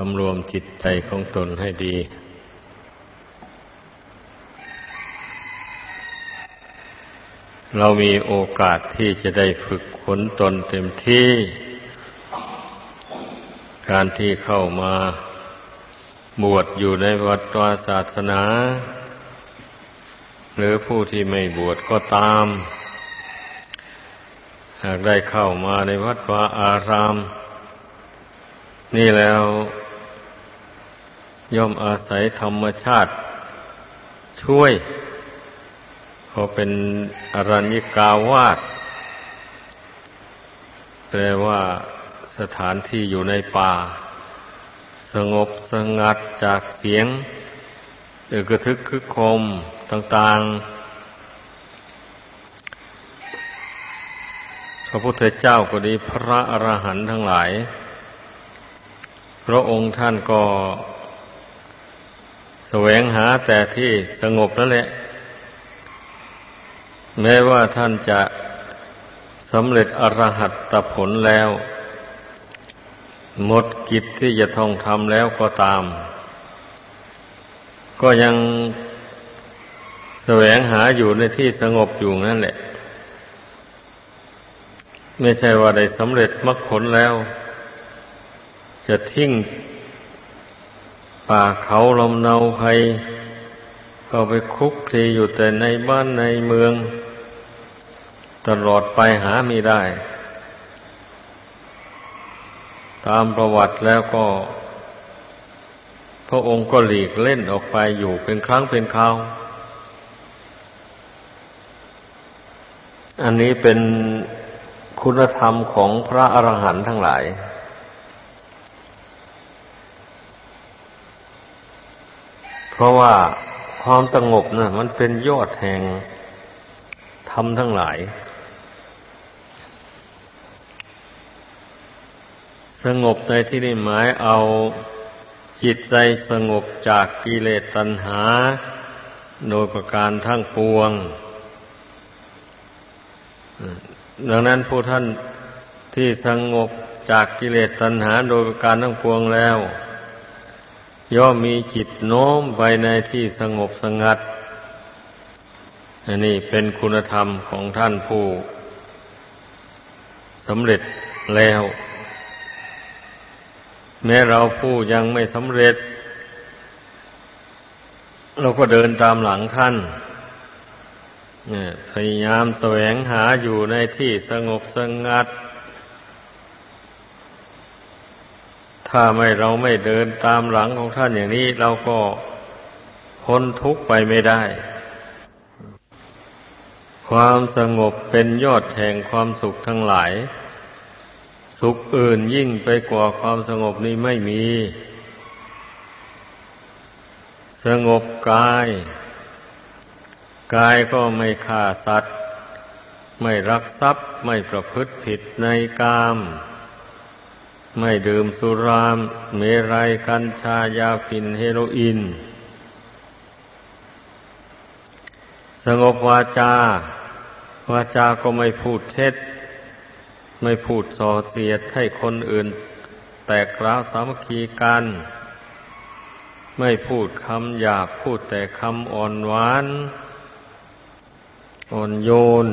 สำรวมจิตใจของตนให้ดี เรามีโอกาสที่จะได้ฝึกขนตนเต็มที่ การที่เข้ามาบวชอยู่ในวัดวาศาสนา หรือผู้ที่ไม่บวชก็ตาม หากได้เข้ามาในวัดวาอารามนี่แล้ว ย่อมอาศัยธรรมชาติ ช่วยเขาเป็นอรัญญิกาวาสแปลว่าสถานที่อยู่ในป่า สงบสงัดจากเสียงเอือกระทึกคึกคมต่างๆ พระพุทธเจ้าก็ดีพระอรหันต์ทั้งหลาย พระองค์ท่านก็ วงหาแต่ที่สงบนั่นแหละ แม้ว่าท่านจะสำเร็จอรหัตตผลแล้ว หมดกิจที่จะท่องทำแล้วก็ตาม ก็ยังแสวงหาอยู่ในที่สงบอยู่นั่นแหละ ไม่ใช่ว่าได้สำเร็จมรรคผลแล้ว จะทิ้ง ป่าเขาลมเนาภัยเข้าไปคุกคีอยู่แต่ในบ้านในเมือง ตลอดไปหาไม่ได้ ตามประวัติแล้วก็ พระองค์ก็หลีกเล่นออกไปอยู่เป็นครั้งเป็นคราวอันนี้เป็นคุณธรรมของพระอรหันต์ทั้งหลาย เพราะว่าความสงบนะ่ะ มันเป็นยอดแห่งธรรมทั้งหลาย สงบในที่นี้หมายเอาจิตใจสงบจากกิเลสตัณหา โดยประการทั้งปวง ดังนั้นผู้ท่านที่สงบจากกิเลสตัณหาโดยประการทั้งปวงแล้ว ย่อมมีจิตโน้มไปในที่สงบสงัดอันนี้เป็นคุณธรรมของท่านผู้สำเร็จแล้ว แม้เราผู้ยังไม่สำเร็จ เราก็เดินตามหลังท่านพยายามแสวงหาอยู่ในที่สงบสงัด ถ้าไม่เราไม่เดินตามหลังของท่านอย่างนี้ เราก็พ้นทุกข์ไปไม่ได้ ความสงบเป็นยอดแห่งความสุขทั้งหลาย สุขอื่นยิ่งไปกว่าความสงบนี้ไม่มี สงบกาย กายก็ไม่ฆ่าสัตว์ ไม่รักทรัพย์ ไม่ประพฤติผิดในกาม ไม่ดื่มสุรามเมรัยกัญชายาฟินเฮโรอีน สงบวาจา วาจาก็ไม่พูดเท็จ ไม่พูดส่อเสียดให้คนอื่น แตกร้าวสามัคคีกัน ไม่พูดคำหยาบพูดแต่คำอ่อนหวาน อ่อนโยน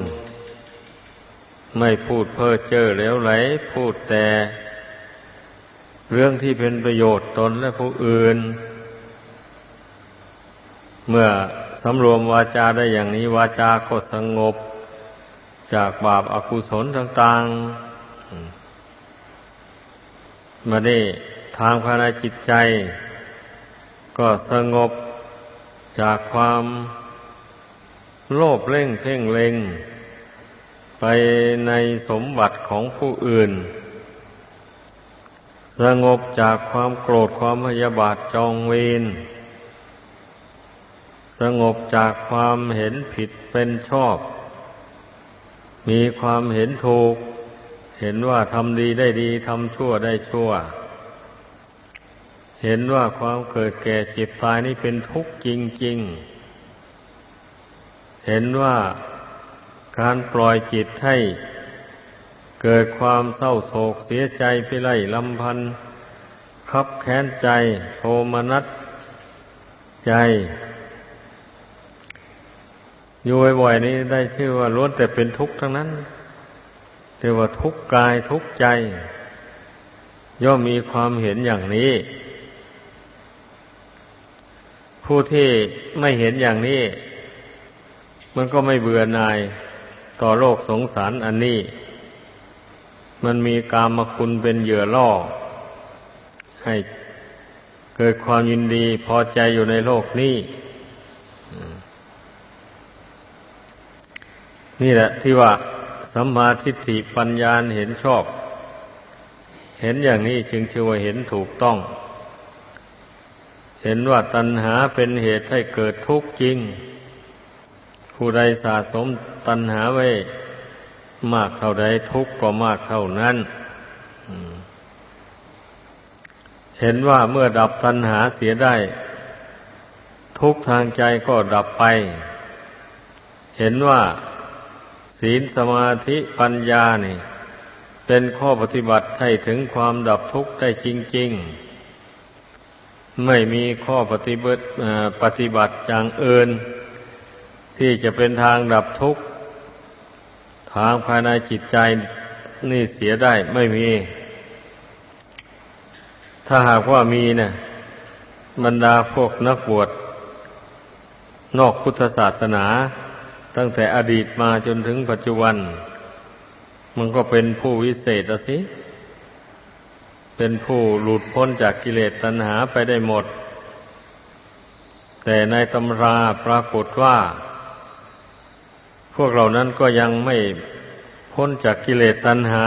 ไม่พูดเพ้อเจ้อเหลวไหล พูดแต่ เรื่องที่เป็นประโยชน์ตนและผู้อื่น เมื่อสำรวมวาจาได้อย่างนี้วาจาก็สงบ จากบาปอากุศลต่างๆมาได้ทางภายในจิตใจ ก็สงบจากความโลภเร่งเพ่งเล็ง ไปในสมบัติของผู้อื่น สงบจากความโกรธความพยาบาทจองเวรสงบจากความเห็นผิดเป็นชอบ มีความเห็นถูก เห็นว่าทำดีได้ดีทำชั่วได้ชั่ว เห็นว่าความเกิดแก่เจ็บตายนี่เป็นทุกข์จริง ๆ เห็นว่าการปล่อยจิตให้ เกิดความเศร้าโศกเสียใจพิไรลำพันคคับแค้นใจโทมนัสใจ อยู่บ่อยๆนี้ได้ชื่อว่าล้วนแต่เป็นทุกข์ทั้งนั้นเรียกว่าทุกข์กายทุกข์ใจ ย่อมมีความเห็นอย่างนี้ ผู้ที่ไม่เห็นอย่างนี้ มันก็ไม่เบื่อหน่ายต่อโลกสงสารอันนี้ มันมีกามคุณเป็นเหยื่อล่อ ให้เกิดความยินดีพอใจอยู่ในโลกนี้นี่แหละที่ว่าสัมมาทิฏฐิปัญญาเห็นชอบ เห็นอย่างนี้จึงชื่อว่าเห็นถูกต้อง เห็นว่าตัณหาเป็นเหตุให้เกิดทุกข์จริง ผู้ใดสะสมตัณหาไว้ มากเท่าใดทุกข์ก็มากเท่านั้นเห็นว่าเมื่อดับตัณหาเสียได้ ทุกทางใจก็ดับไป เห็นว่า ศีลสมาธิปัญญานี่ เป็นข้อปฏิบัติให้ถึงความดับทุกข์ได้จริง ๆ ไม่มีข้อปฏิบัติปฏิบัติอย่างอื่น ที่จะเป็นทางดับทุกข์ ทางภายในจิตใจนี่เสียได้ไม่มี ถ้าหากว่ามีเนะี่ยบรรดาพวกนักบวชนอกพุทธศาสนา ตั้งแต่อดีตมาจนถึงปัจจุบัน มันก็เป็นผู้วิเศษสิ เป็นผู้หลุดพ้นจากกิเลสตัณหาไปได้หมด แต่ในตำราปรากฏว่า พวกเรานั้นก็ยังไม่พ้นจากกิเลสตัณหา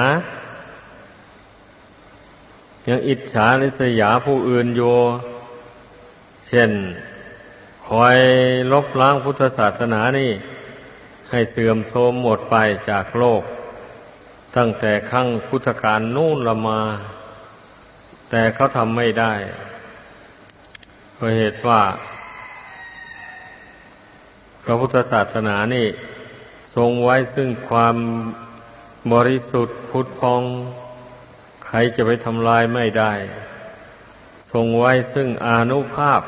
ยังอิจฉานิสยาผู้อื่นโย เช่น คอยลบล้างพุทธศาสนานี่ ให้เสื่อมโทรมหมดไปจากโลก ตั้งแต่ครั้งพุทธกาลนู่นละมา แต่เขาทำไม่ได้เพราะเหตุว่า พระพุทธศาสนานี่ ทรงไว้ซึ่งความบริสุทธิ์พุทธพอง ใครจะไปทำลายไม่ได้ ทรงไว้ซึ่งอานุภาพ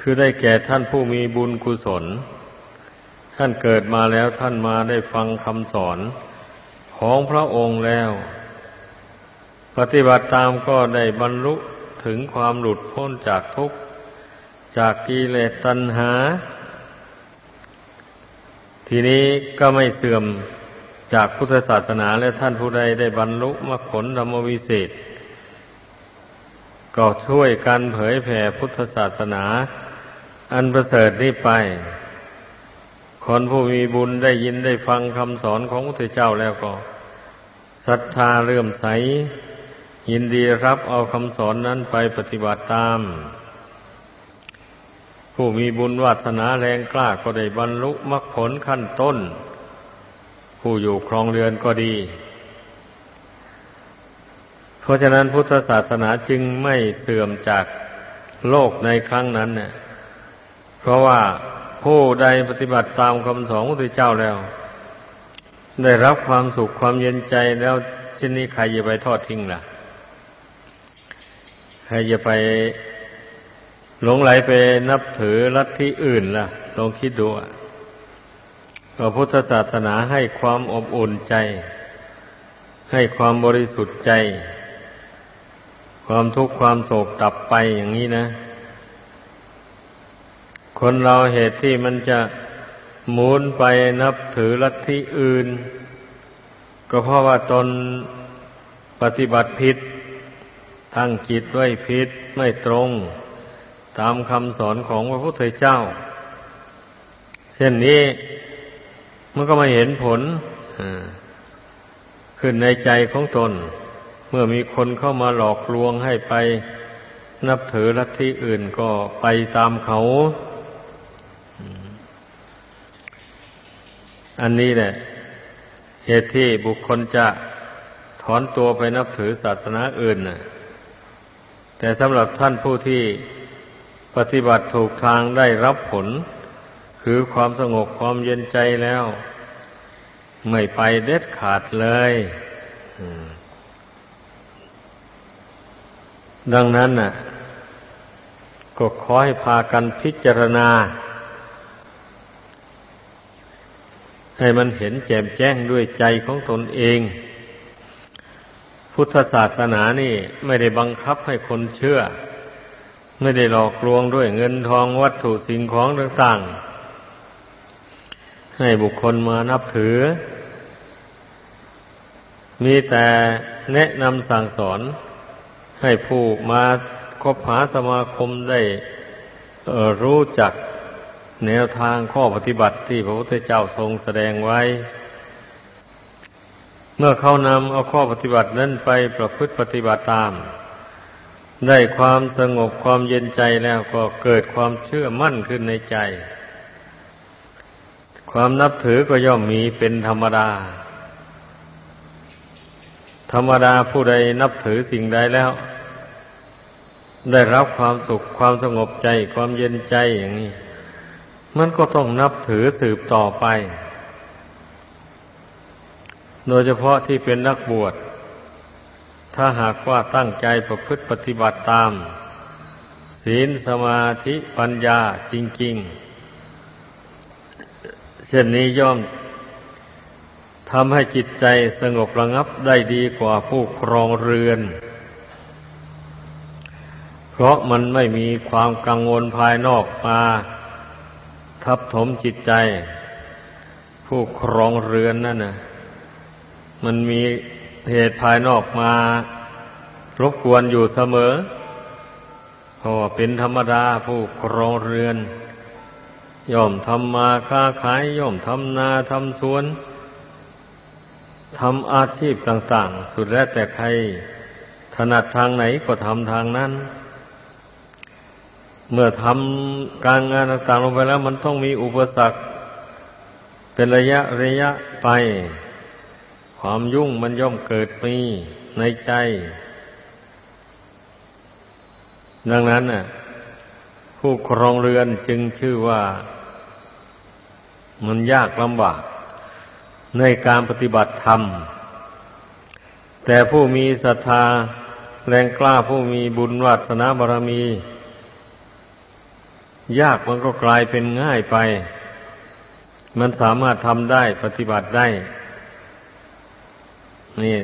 คือได้แก่ท่านผู้มีบุญกุศล ท่านเกิดมาแล้วท่านมาได้ฟังคำสอนของพระองค์แล้ว ปฏิบัติตามก็ได้บรรลุถึงความหลุดพ้นจากทุกข์ จากกิเลสตัณหา ทีนี้ก็ไม่เสื่อมจากพุทธศาสนาและท่านผู้ใดได้บรรลุมรรคผลธรรมวิเศษ ก็ช่วยกันเผยแผ่พุทธศาสนา อันประเสริฐนี้ไป คนผู้มีบุญได้ยินได้ฟังคำสอนของพระเจ้าแล้วก็ศรัทธาเลื่อมใส ยินดีรับเอาคำสอนนั้นไปปฏิบัติตาม ผู้มีบุญวาสนาแรงกล้าก็ได้บรรลุมรรคผลขั้นต้น ผู้อยู่ครองเรือนก็ดี เพราะฉะนั้นพุทธศาสนาจึงไม่เสื่อมจากโลกในครั้งนั้นเนี่ยเพราะว่าผู้ใดปฏิบัติตามคำสอนของพระเจ้าแล้ว ได้รับความสุขความเย็นใจแล้วเช่นนี้ใครจะไปทอดทิ้งล่ะ ใครจะไป หลงไหลไปนับถือลัทธิอื่นล่ะ ลองคิดดูพระพุทธศาสนาให้ความอบอุ่นใจ ให้ความบริสุทธิ์ใจ ความทุกข์ความโศกดับไปอย่างนี้นะ คนเราเหตุที่มันจะหมุนไปนับถือลัทธิอื่น ก็เพราะว่าตนปฏิบัติผิด ทั้งจิตไว้ผิดไม่ตรง ตามคำสอนของพระพุทธเจ้า เช่นนี้มันก็มาเห็นผลขึ้นในใจของตน เมื่อมีคนเข้ามาหลอกลวงให้ไปนับถือลัทธิอื่นก็ไปตามเขา อันนี้แหละ เหตุที่บุคคลจะถอนตัวไปนับถือศาสนาอื่นนะแต่สำหรับท่านผู้ที่ ปฏิบัติถูกทางได้รับผล คือความสงบความเย็นใจแล้ว ไม่ไปเด็ดขาดเลยดังนั้นน่ะ ก็ขอให้พากันพิจารณา ให้มันเห็นแจ่มแจ้งด้วยใจของตนเอง พุทธศาสนานี่ไม่ได้บังคับให้คนเชื่อ ไม่ได้หลอกลวงด้วยเงินทองวัตถุสิ่งของต่างๆ ให้บุคคลมานับถือ มีแต่แนะนำสั่งสอน ให้ผู้มาคบหาสมาคมได้รู้จักแนวทางข้อปฏิบัติที่พระพุทธเจ้าทรงแสดงไว้ เมื่อเขานำเอาข้อปฏิบัตินั้นไปประพฤติปฏิบัติตาม ได้ความสงบความเย็นใจแล้วก็เกิดความเชื่อมั่นขึ้นในใจ ความนับถือก็ย่อมมีเป็นธรรมดา ธรรมดาผู้ใดนับถือสิ่งใดแล้ว ได้รับความสุขความสงบใจ ความเย็นใจอย่างนี้ มันก็ต้องนับถือสืบต่อไป โดยเฉพาะที่เป็นนักบวช ถ้าหากว่าตั้งใจประพฤติปฏิบัติตาม ศีลสมาธิปัญญาจริง ๆ เช่นนี้ย่อมทำให้จิตใจสงบระงับได้ดีกว่าผู้ครองเรือน เพราะมันไม่มีความกังวลภายนอกมา ทับถมจิตใจ ผู้ครองเรือนนั่นนะมันมี เหตุภายนอกมารบกวนอยู่เสมอเพราะเป็นธรรมดาผู้ครองเรือน ย่อมทำมาค้าขาย ย่อมทำนาทำสวนทำอาชีพต่าง ๆ สุดแล้วแต่ใครถนัดทางไหนก็ทำทางนั้น เมื่อทำการงานต่างๆลงไปแล้ว มันต้องมีอุปสรรค เป็นระยะระยะไป ความยุ่งมันย่อมเกิดมีในใจ ดังนั้นน่ะ ผู้ครองเรือนจึงชื่อว่า มันยากลำบาก ในการปฏิบัติธรรม แต่ผู้มีศรัทธาแรงกล้าผู้มีบุญวัฒนาบารมี ยากมันก็กลายเป็นง่ายไป มันสามารถทำได้ปฏิบัติได้ นี่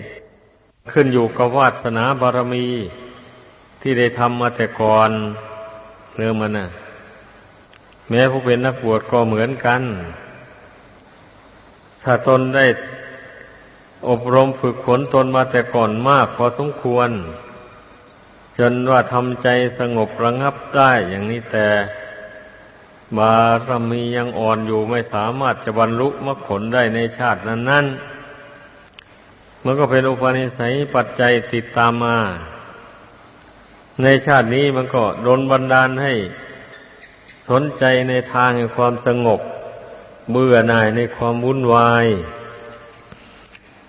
ขึ้นอยู่กับวาสนาบารมีที่ได้ทำมาแต่ก่อนเรื่องมันนะ่ะ แม้ผู้เป็นนักบวชก็เหมือนกัน ถ้าตนได้อบรมฝึกฝนตนมาแต่ก่อนมากพอสมควร จนว่าทำใจสงบระงับได้อย่างนี้แต่บารมียังอ่อนอยู่ไม่สามารถจะบรรลุมรรคผลได้ในชาตินั้นนั้น มันก็เป็นอุปนิสัยปัจจัยติดตามมา ในชาตินี้มันก็โดนบันดาลให้สนใจในทางแห่งความสงบ เบื่อหน่ายในความวุ่นวาย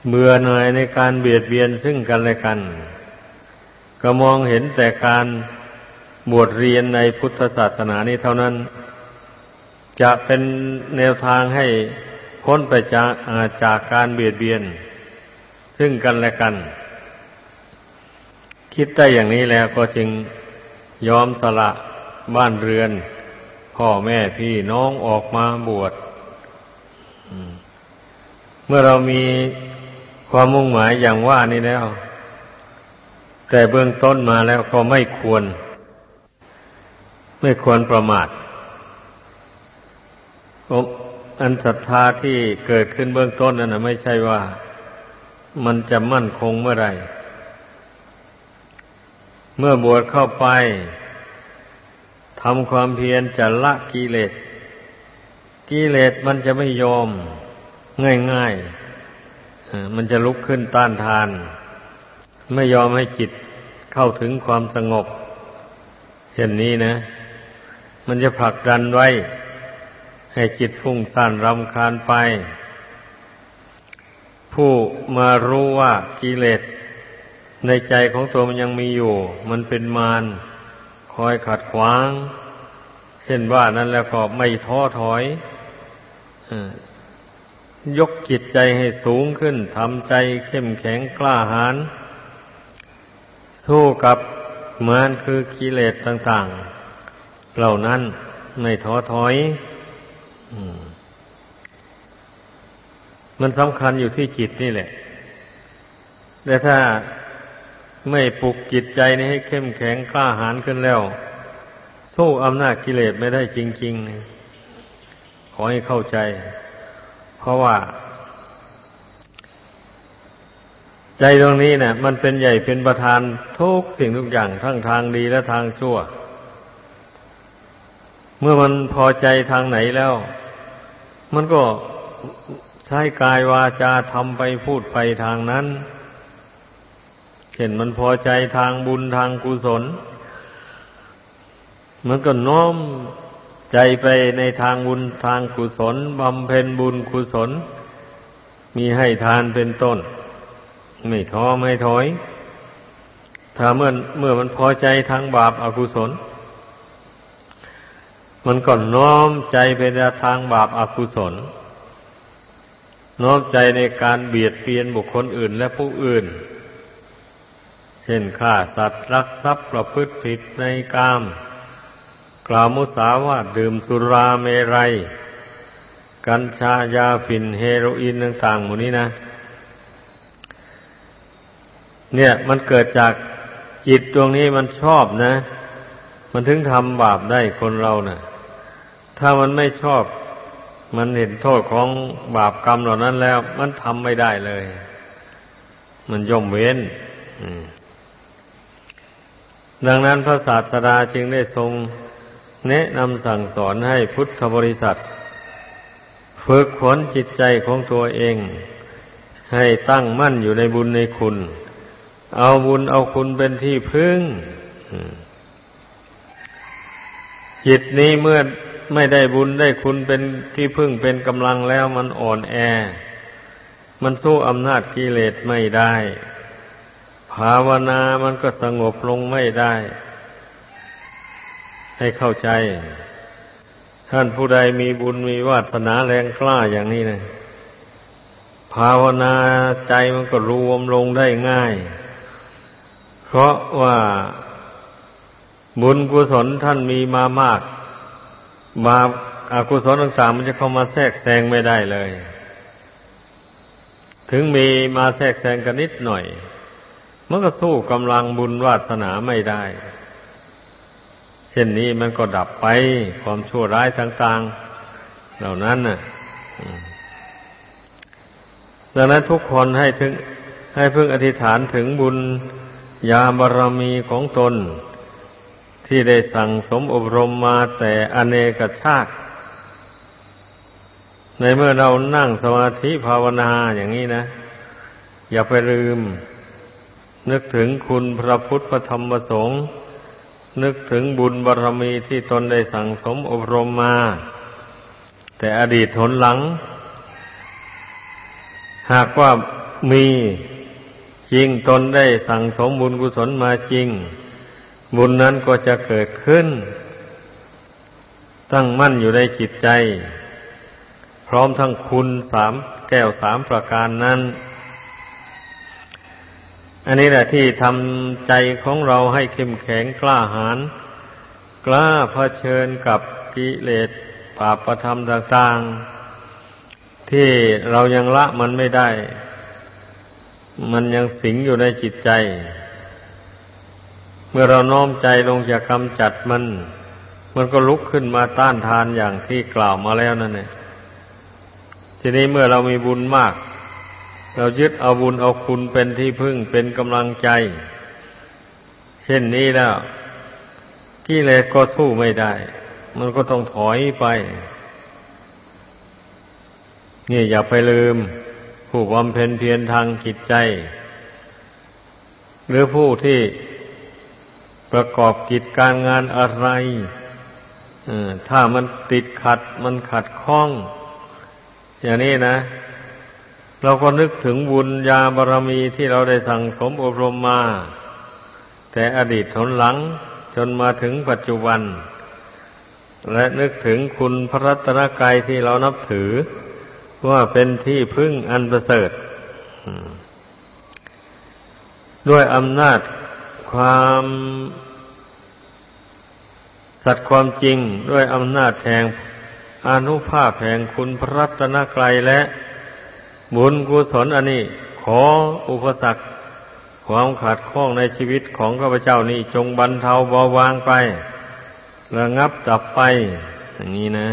เบื่อหน่ายในการเบียดเบียนซึ่งกันและกัน ก็มองเห็นแต่การบวชเรียนในพุทธศาสนานี้เท่านั้น จะเป็นแนวทางให้พ้นไปจากจากการเบียดเบียน ซึ่งกันและกัน คิดได้อย่างนี้แล้วก็จึงยอมสละบ้านเรือน พ่อแม่พี่น้องออกมาบวชเมื่อเรามีความมุ่งหมายอย่างว่านี้แล้ว แต่เบื้องต้นมาแล้วก็ไม่ควร ไม่ควรประมาทอันศรัทธาที่เกิดขึ้นเบื้องต้นนั่นไม่ใช่ว่า มันจะมั่นคงเมื่อไรเมื่อบวชเข้าไปทำความเพียรจะละกิเลสกิเลสมันจะไม่ยอมง่ายๆมันจะลุกขึ้นต้านทาน ไม่ยอมให้จิตเข้าถึงความสงบเช่นนี้นะ มันจะผลักดันไว้ ให้จิตฟุ้งซ่านรำคาญไป ผู้มารู้ว่ากิเลสในใจของตัวมันยังมีอยู่ มันเป็นมารคอยขัดขวาง เช่นว่านั้นแล้วก็ไม่ท้อถอยยกจิตใจให้สูงขึ้นทำใจเข้มแข็งกล้าหาญสู้กับมันคือกิเลสต่าง ๆ เหล่านั้นไม่ท้อถอยมั มันสำคัญอยู่ที่จิตนี่แหละ แต่ถ้าไม่ปลุกจิตใจนี้ให้เข้มแข็งกล้าหาญขึ้นแล้ว สู้อำนาจกิเลสไม่ได้จริง ๆ ขอให้เข้าใจ เพราะว่า ใจตรงนี้เนะี่ยมันเป็นใหญ่เป็นประธานทุกสิ่งทุกอย่างทั้งทางดีและทางชั่ว เมื่อมันพอใจทางไหนแล้ว มันก็ ช้กายวาจาทำไปพูดไปทางนั้น เห็นมันพอใจทางบุญทางกุศล มันก็น้อมใจไปในทางบุญทางกุศลบำเพ็ญบุญกุศล มีให้ทานเป็นต้น ไม่ท้อไม่ถอย ถ้าเมื่อเมื่อมันพอใจทางบาปอากุศล มันก็น้อมใจไปในทางบาปอากุศล น้อมใจในการเบียดเบียนบุคคลอื่นและผู้อื่น เช่นฆ่าสัตว์รักทรัพย์ประพฤติผิดในกาม กล่าวมุสาวาทดื่มสุราเมรัย กัญชายาฝิ่นเฮโรอีนต่างๆหมดนี้นะ เนี่ยมันเกิดจากจิตดวงนี้มันชอบนะ มันถึงทำบาปได้คนเรานะ่ะ ถ้ามันไม่ชอบ มันเห็นโทษของบาปกรรมเหล่านั้นแล้ว มันทำไม่ได้เลย มันย่อมเว้นดังนั้นพระศาสดาจึงได้ทรง แนะนำสั่งสอนให้พุทธบริษัท ฝึกขนจิตใจของตัวเอง ให้ตั้งมั่นอยู่ในบุญในคุณ เอาบุญเอาคุณเป็นที่พึ่งจิตนี้เมื่อ ไม่ได้บุญได้คุณเป็นที่พึ่งเป็นกำลังแล้วมันอ่อนแอ มันสู้อำนาจกิเลสไม่ได้ ภาวนามันก็สงบลงไม่ได้ ให้เข้าใจ ท่านผู้ใดมีบุญมีวาสนาแรงกล้าอย่างนี้นะภาวนาใจมันก็รวมลงได้ง่าย เพราะว่าบุญกุศลท่านมีมามาก บาปอากุศลต่างๆมันจะเข้ามาแทรกแซงไม่ได้เลย ถึงมีมาแทรกแซงกันนิดหน่อย มันก็สู้กำลังบุญวาสนาไม่ได้ เช่นนี้มันก็ดับไปความชั่วร้ายต่างๆ เหล่านั้นน่ะดังนั้นทุกคนให้ถึงให้พึ่งอธิษฐานถึงบุญญาบารมีของตน ที่ได้สั่งสมอบรมมาแต่อเนกชาติ ในเมื่อเรานั่งสมาธิภาวนาอย่างนี้นะ อย่าไปลืม นึกถึงคุณพระพุทธพระธรรมพระสงฆ์นึกถึงบุญบารรมีที่ตนได้สั่งสมอบรมมา แต่อดีตทนหลัง หากว่ามีจริงตนได้สั่งสมบุญกุศลมาจริง บุญนั้นก็จะเกิดขึ้น ตั้งมั่นอยู่ในจิตใจ พร้อมทั้งคุณสามแก้วสามประการนั้น อันนี้แหละที่ทำใจของเราให้เข้มแข็งกล้าหาญกล้าเผชิญกับกิเลสปาประธรรมต่างๆ ที่เรายังละมันไม่ได้ มันยังสิงอยู่ในจิตใจ เมื่อเราน้อมใจลงจะกำจัดมัน มันก็ลุกขึ้นมาต้านทานอย่างที่กล่าวมาแล้วนั่นเองทีนี้เมื่อเรามีบุญมาก เรายึดเอาบุญเอาคุณเป็นที่พึ่งเป็นกำลังใจ เช่นนี้แล้วกิเลสก็สู้ไม่ได้ มันก็ต้องถอยไปนี่อย่าไปลืม ผู้บำเพ็ญเพียรทางจิตใจ หรือผู้ที่ ประกอบกิจการงานอะไรถ้ามันติดขัดมันขัดข้อง อย่างนี้นะ เราก็นึกถึงบุญญาบารมีที่เราได้สั่งสมอบรมมา แต่อดีตทนหลังจนมาถึงปัจจุบัน และนึกถึงคุณพระรัตนกายที่เรานับถือ ว่าเป็นที่พึ่งอันประเสริฐด้วยอำนาจ ความสัตว์ความจริงด้วยอำนาจแห่งอนุภาพแห่งคุณพระรัตนกรัยและ บุญกุศลอันนี้ ขออุปสรรคความขาดข้องในชีวิตของข้าพเจ้านี้จงบรรเทาเบาบางไประงับดับไป อย่างนี้นะ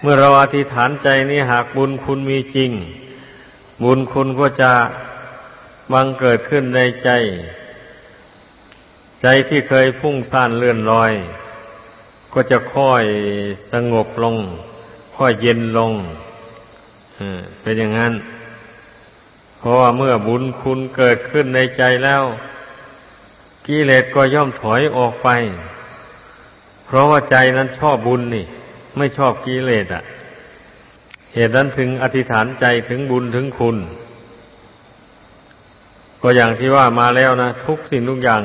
เมื่อเราอธิษฐานใจนี้หากบุญคุณมีจริง บุญคุณก็จะ บังเกิดขึ้นในใจ ใจที่เคยพุ่งซ่านเลื่อนลอย ก็จะค่อยสงบลง ค่อยเย็นลงเป็นอย่างนั้น เพราะว่าเมื่อบุญคุณเกิดขึ้นในใจแล้วกิเลสก็ย่อมถอยออกไป เพราะว่าใจนั้นชอบบุญนี่ ไม่ชอบกิเลสอะ เหตุนั้นถึงอธิษฐานใจถึงบุญถึงคุณ ก็อย่างที่ว่ามาแล้วนะทุกสิ่งทุกอย่าง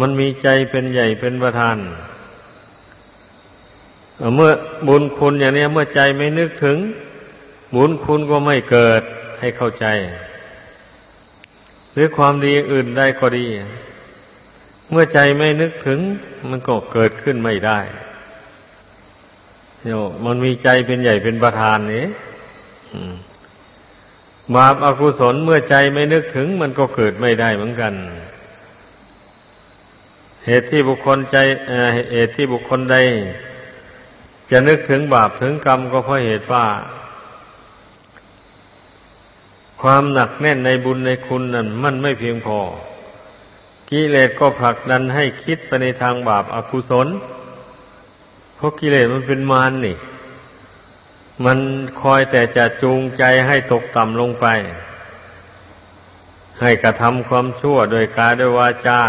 มันมีใจเป็นใหญ่เป็นประธาน เมื่อบุญคุณอย่างนี้เมื่อใจไม่นึกถึง บุญคุณก็ไม่เกิดให้เข้าใจ หรือความดีอื่นได้ก็ดี เมื่อใจไม่นึกถึง มันก็เกิดขึ้นไม่ได้โยมันมีใจเป็นใหญ่เป็นประธานนี่ บาปอากุศลเมื่อใจไม่นึกถึงมันก็เกิดไม่ได้เหมือนกัน เหตุที่บุคคลใจเหตุที่บุคคลใด จะนึกถึงบาปถึงกรรมก็เพราะเหตุว่า ความหนักแน่นในบุญในคุณนั้นมันไม่เพียงพอ กิเลสก็ผลักดันให้คิดไปในทางบาปอากุศล เพราะกิเลสมันเป็นมารนนี่ มันคอยแต่จะจูงใจให้ตกต่ำลงไป ให้กระทำความชั่วโดยกายด้วยวาจา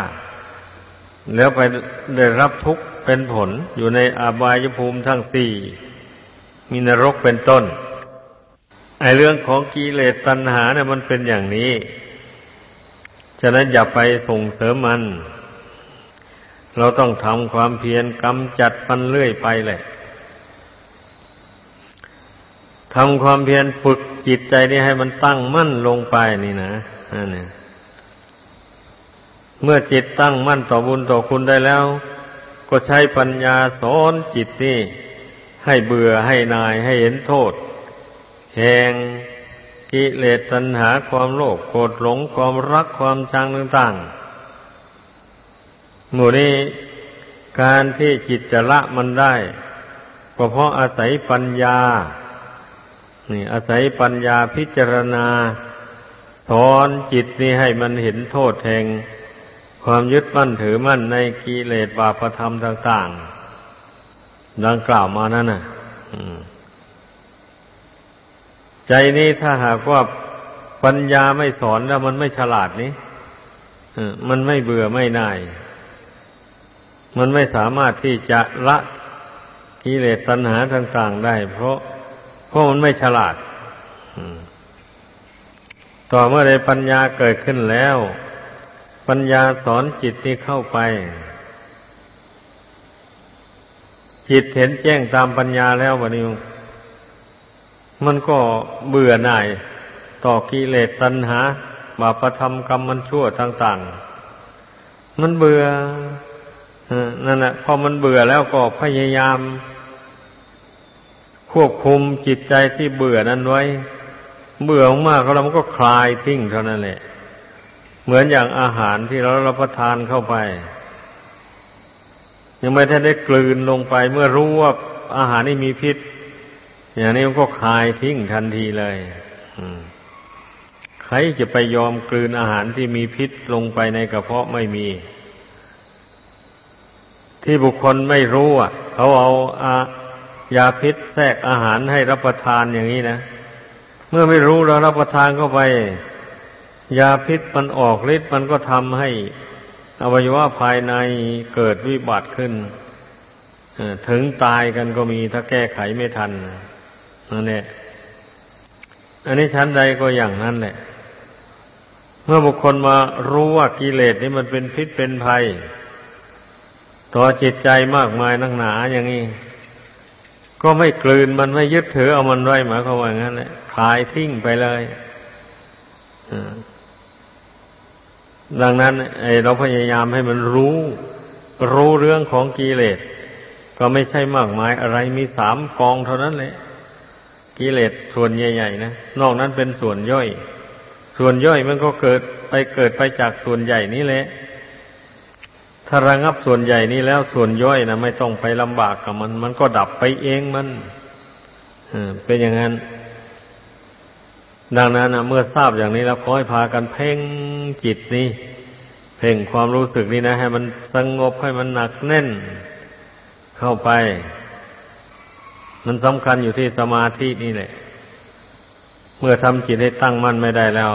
แล้วไปได้รับทุกข์เป็นผลอยู่ในอาบายภูมิทั้งสี่มีนรกเป็นต้น ไอเรื่องของกิเลสตัณหาเนี่ยมันเป็นอย่างนี้ ฉะนั้นอย่าไปส่งเสริมมัน เราต้องทำความเพียรกำจัดมันเรื่อยไปแหละ ทำความเพียรฝึกจิตใจนี้ให้มันตั้งมั่นลงไปนี่นะนั่นเองเมื่อจิตตั้งมั่นต่อบุญต่อคุณได้แล้ว ก็ใช้ปัญญาสอนจิตนี่ให้เบื่อให้นายให้เห็นโทษ แห่งกิเลสตัณหาความโลภโกรธหลงความรักความชังต่างๆหมู่นี้การที่จิตจะละมันได้ก็เพราะอาศัยปัญญา นี่อาศัยปัญญาพิจารณา สอนจิตนี้ให้มันเห็นโทษแห่งความยึดมั่นถือมั่นในกิเลสบาปธรรมต่าง ๆ ดังกล่าวมานั่นน่ะใจนี้ถ้าหากว่าปัญญาไม่สอนแล้วมันไม่ฉลาดนี้มันไม่เบื่อไม่น่าย มันไม่สามารถที่จะละกิเลสตัณหาต่าง ๆ ได้ เพราะ เพราะมันไม่ฉลาดต่อเมื่อใดปัญญาเกิดขึ้นแล้ว ปัญญาสอนจิตนี้เข้าไป จิตเห็นแจ้งตามปัญญาแล้ววันนี้มันก็เบื่อหน่าย ต่อกิเลสตัณหาบาปธรรมกรรมมันชั่วต่าง ๆ มันเบื่อนั่นแหละพอมันเบื่อแล้วก็พยายาม ควบคุมจิตใจที่เบื่อนั้นไว้ เบื่อมากแล้วมันก็คลายทิ้งเท่านั้นแหละ เหมือนอย่างอาหารที่เรารับประทานเข้าไป ยังไม่ทันได้กลืนลงไป เมื่อรู้ว่าอาหารนี้มีพิษ อย่างนี้มันก็คลายทิ้งทันทีเลยใครจะไปยอมกลืนอาหารที่มีพิษลงไปในกระเพาะไม่มี ที่บุคคลไม่รู้อะ เขาเอาอา ยาพิษแทรกอาหารให้รับประทานอย่างนี้นะ เมื่อไม่รู้แล้วรับประทานเข้าไป ยาพิษมันออกฤทธิ์มันก็ทำให้อวัยวะภายในเกิดวิบัติขึ้นถึงตายกันก็มีถ้าแก้ไขไม่ทันนั่นแหละอันนี้ชั้นใดก็อย่างนั้นแหละ เมื่อบุคคลมารู้ว่ากิเลสนี่มันเป็นพิษเป็นภัย ต่อจิตใจมากมายนักหนาอย่างนี้ ก็ไม่กลืนมันไม่ยึดถือเอามันไว้หมายความว่างั้นแหละคลายทิ้งไปเลยดังนั้นไอเราพยายามให้มันรู้ รู้เรื่องของกิเลส ก็ไม่ใช่มากมายอะไรมีสามกองเท่านั้นเลยกิเลสส่วนใหญ่ๆนะนอกนั้นเป็นส่วนย่อย ส่วนย่อยมันก็เกิดไปเกิดไปจากส่วนใหญ่นี้แหละ ถ้าระงับส่วนใหญ่นี้แล้วส่วนย่อยนะไม่ต้องไปลำบากกับมัน มันก็ดับไปเองมันเป็นอย่างนั้น ดังนั้นนะเมื่อทราบอย่างนี้แล้วขอให้พากันเพ่งจิตนี้เพ่งความรู้สึกนี้นะ ให้มันสงบให้มันหนักแน่น เข้าไป มันสำคัญอยู่ที่สมาธินี่แหละ เมื่อทำจิตให้ตั้งมั่นไม่ได้แล้ว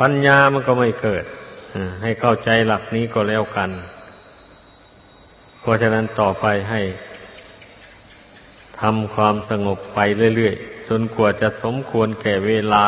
ปัญญามันก็ไม่เกิด ให้เข้าใจหลักนี้ก็แล้วกัน เพราะฉะนั้นต่อไปให้ทำความสงบไปเรื่อยๆ จนกว่าจะสมควรแก่เวลา